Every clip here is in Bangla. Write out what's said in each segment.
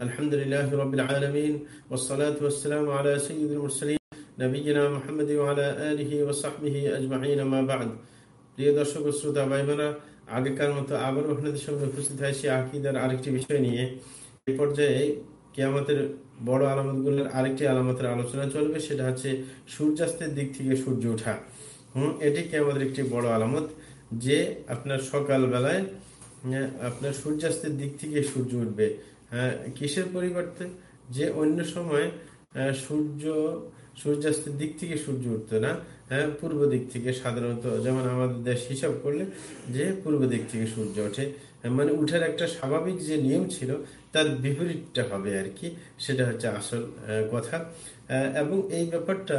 الحمد لله رب العالمين والصلاة والسلام على سيد المرسلين نبينا محمد وعلى آله وصحبه أجمعين ما بعد প্রিয় দর্শক শ্রোতা ভাইমারা আগেকার মতো আবার আপনাদের সামনে উপস্থিত হয়েছি আকিদার আরেকটি বিষয় নিয়ে এই পর্যায়ে কেয়ামতের বড় আলামতগুলোর আরেকটি আলামতের আলোচনা চলবে সেটা হচ্ছে সূর্যাস্তের দিক থেকে সূর্য ওঠা হম এটি কেয়ামতের একটি বড় আলামত যে আপনার সকাল বেলায় আপনার সূর্যাস্তের দিক থেকে সূর্য উঠবে হ্যাঁ কিসের পরিবর্তে? যে অন্য সময় সূর্য, সূর্যাস্তের দিক থেকে সূর্য উঠতো না হ্যাঁ পূর্ব দিক থেকে সাধারণত, যেমন আমাদের দেশ হিসাব করলে, যে পূর্ব দিক থেকে সূর্য ওঠে মানে উঠার একটা স্বাভাবিক যে নিয়ম ছিল, তার বিপরীতটা হবে আর কি, সেটা হচ্ছে আসল কথা। এবং এই ব্যাপারটা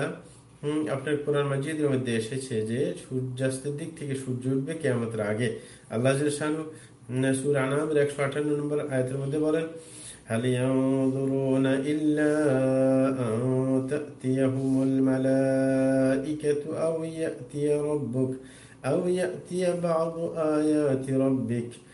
আপনার কোরআন মাজিদের মধ্যে এসেছে যে সূর্যাস্তের দিক থেকে সূর্য উঠবে কেমতের আগে। আল্লাহ সুর আনামের একশো আটান্ন নম্বর আয়তের মধ্যে বলেন هل ينظرون إلا أن تأتيهم الملائكة أو يأتي ربك أو يأتي بعض آيات ربك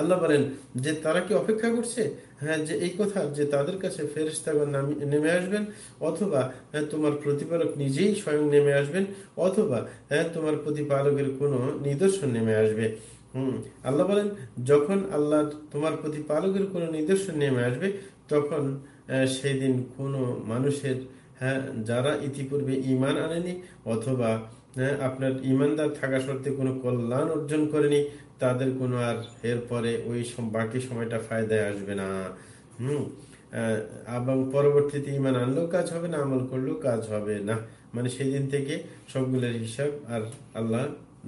আল্লাহ বলেন যে তারা কি অপেক্ষা করছে? হ্যাঁ যে এই কথা, যে তাদের কাছে ফেরেস্তাগণ নেমে আসবেন, অথবা হ্যাঁ তোমার প্রতিপালক নিজেই স্বয়ং নেমে আসবেন, অথবা হ্যাঁ তোমার প্রতিপালকের কোনো নিদর্শন নেমে আসবে। হম, আল্লাহ বলেন, যখন আল্লাহ তোমার প্রতিপালকের কোনো নিদর্শন নেমে আসবে, তখন সেই দিন কোনো মানুষের হ্যাঁ যারা ইতিপূর্বে ইমান আনেনি, অথবা হ্যাঁ আপনার ইমানদার থাকা সত্ত্বে কোনো কল্যাণ অর্জন করেনি, তাদের কোনো আর এরপরে ওই বাকি সময়টা ফায়দায় আসবে না। হুম এবং পরবর্তীতে ইমান আনলেও কাজ হবে না, আমল করলেও কাজ হবে না। মানে সেই দিন থেকে সবগুলোর হিসাব আর আল্লাহ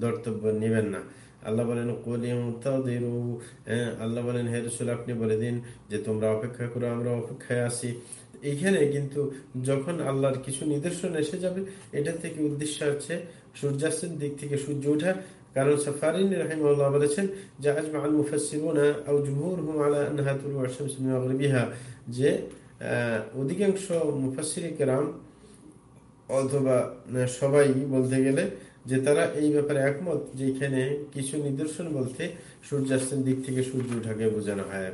দর্তব্য নেবেন না। আল্লাহ বলেন আল্লাহ বলেন, হে আপনি বলে দিন যে তোমরা অপেক্ষা করো, আমরা অপেক্ষায় আসি এইখানে কিন্তু যখন আল্লাহর কিছু নিদর্শন এসে যাবে, এটা থেকে উদ্দেশ্য হচ্ছে সূর্যাস্তের দিক থেকে সূর্য ওঠা। কারণ সাফারিন রহিমাল্লাহ বলেছেন যে আজ তুলু মাগরিবিহা। যে অধিকাংশ মুফাসসির কেরাম অথবা সবাই বলতে গেলে যে, তারা এই ব্যাপারে একমত যে, এখানে কিছু নিদর্শন বলতে সূর্যাস্তের দিক থেকে সূর্য উঠাকে বোঝানো হয়।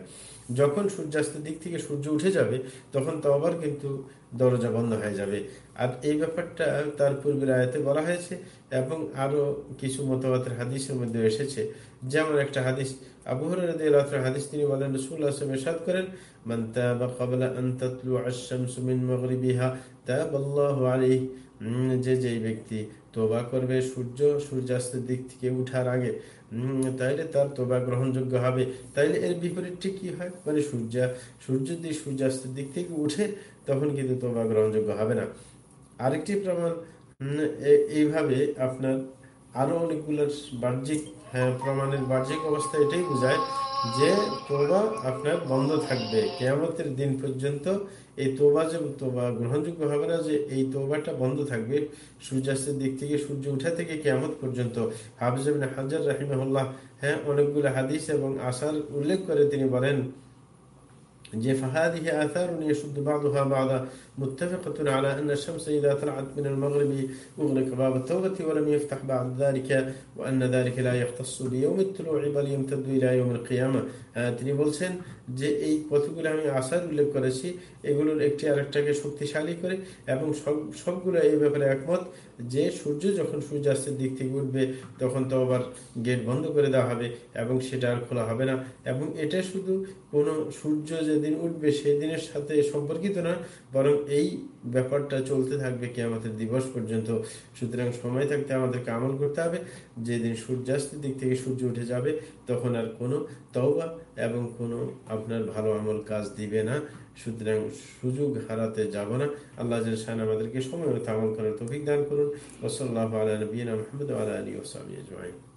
যখন সূর্যাস্তের দিক থেকে সূর্য উঠে যাবে, তখন তো আবার কিন্তু দরজা বন্ধ হয়ে যাবে। আর এই ব্যাপারটা তার পূর্বের আয়াতে বলা হয়েছে এবং আরও কিছু মতবাতের হাদিসের মধ্যে এসেছে। যেমন একটা হাদিস আবুহর হাদিস তিনি বলেন রসুল আসলাম এরশাদ করেন মান্তা বা কবলা আন্তাতলু আসাম সুমিন মগরিবিহা তা বল্লাহ আলী যে যেই ব্যক্তি তোবা করবে, সূর্য সূর্যাস্তের দিক থেকে উঠার আগে তাইলে তার তোবা গ্রহণযোগ্য হবে। তাইলে এর বিপরীত ঠিক কি হয়? মানে সূর্য সূর্য যদি সূর্যাস্তের দিক থেকে উঠে, তখন কিন্তু তোবা গ্রহণযোগ্য হবে না। আরেকটি প্রমাণ এইভাবে আপনার আরও অনেকগুলো বাহ্যিক হ্যাঁ, প্রমাণের বাহ্যিক অবস্থা এটাই বোঝায় যে তোবা আপনার বন্ধ থাকবে। কেয়ামতের দিন পর্যন্ত এই তোবা যে তোবা গ্রহণযোগ্য হবে না যে এই তোবাটা বন্ধ থাকবে। সূর্যাস্তের দিক থেকে সূর্য উঠা থেকে কেয়ামত পর্যন্ত। হাফিজ হাজার রাহিমহল্লাহ হ্যাঁ অনেকগুলো হাদিস এবং আসার উল্লেখ করে তিনি বলেন যে فهذه آثار يشد بعضها بعضا متفقة على أن الشمس إذا طلعت من المغرب أغلق باب التوبة ولم يفتح بعد ذلك وأن ذلك لا يختص بيوم الطلوع بل يمتد إلى يوم القيامة তিনি বলছেন যে এই কতগুলো আমি আশার উল্লেখ করেছি এগুলোর একটি আরেকটাকে শক্তিশালী করে এবং সব সবগুলো এই ব্যাপারে একমত যে সূর্য যখন সূর্যাস্তের দিক থেকে উঠবে তখন তো আবার গেট বন্ধ করে দেওয়া হবে এবং সেটা আর খোলা হবে না এবং এটা শুধু কোনো সূর্য যেদিন উঠবে সেই দিনের সাথে সম্পর্কিত না, বরং এই ব্যাপারটা চলতে থাকবে কি আমাদের দিবস পর্যন্ত। সুতরাং সময় থাকতে আমাদেরকে আমল করতে হবে। যেদিন সূর্যাস্তের দিক থেকে সূর্য উঠে যাবে, তখন আর কোনো তওবা এবং কোনো আপনার ভালো আমল কাজ দিবে না। সুতরাং সুযোগ হারাতে যাব না। আল্লাহ আমাদেরকে সময় মতো আমল করার তৌফিক দান করুন। ওসল্লাহ আলা নবীনা মোহাম্মদ আলা আলী ওসামি আজমাইন।